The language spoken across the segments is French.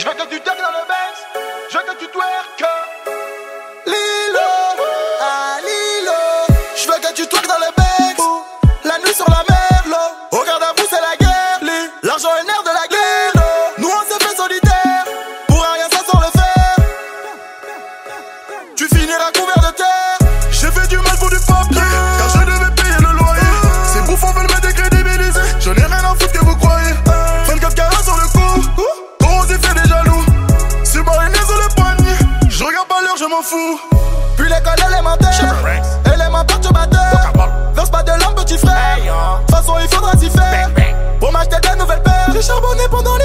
Je vais que tu tech je m'en fous. Puis l'école élémentaire, élément perturbateur. Verse pas de l'homme, petit frère. De toute façon, il faudra s'y faire. Pour m'acheter de nouvelles paires, j'ai charbonné pendant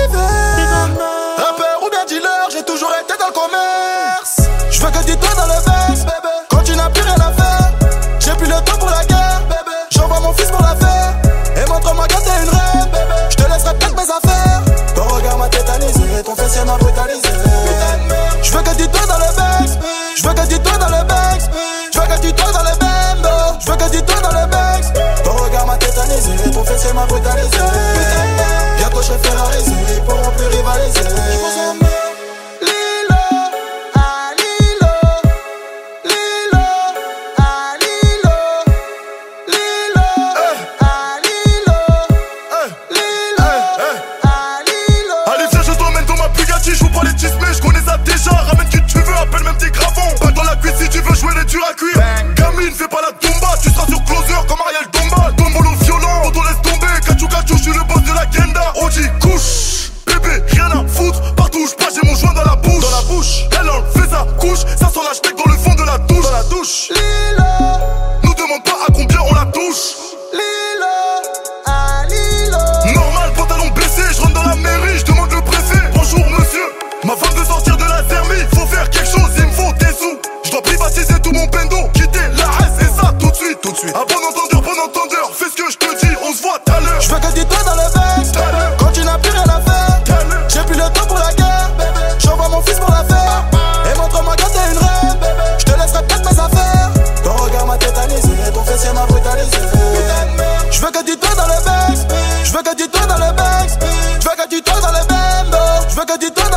Allez, viens, je t'emmène dans ma Bugatti. Je vous prends les chismes, mètres, je connais ça déjà. Ramène qui tu veux, appelle même tes cravons. Va dans la cuisse si tu veux jouer les dures à cuire. Camille, fais pas la tomba. Tu seras sur Closer comme Ariel tombe. Donne mon violent, on te laisse tomber. Cachou, cachou, je suis le boss de la Kenda. Oji, couche. ça couche, ça sent la dans le fond de la douche. La douche. Lila, nous demande pas à combien on la touche. Lila, ah, à Lilo. Normal, pantalon blessé, je rentre dans la mairie, je demande le préfet. Bonjour monsieur, ma femme veut sortir de la thermie. Faut faire quelque chose, il me faut des sous. Je dois privatiser tout mon bendo, quitter la S et ça tout de suite, tout de suite. Un bon entendeur, bon entendeur, fais ce que je te dis, on se voit tout à l'heure. veux que tu tournes dans le Benz. Je veux que tu tournes dans le Bendo. Je veux que tu tournes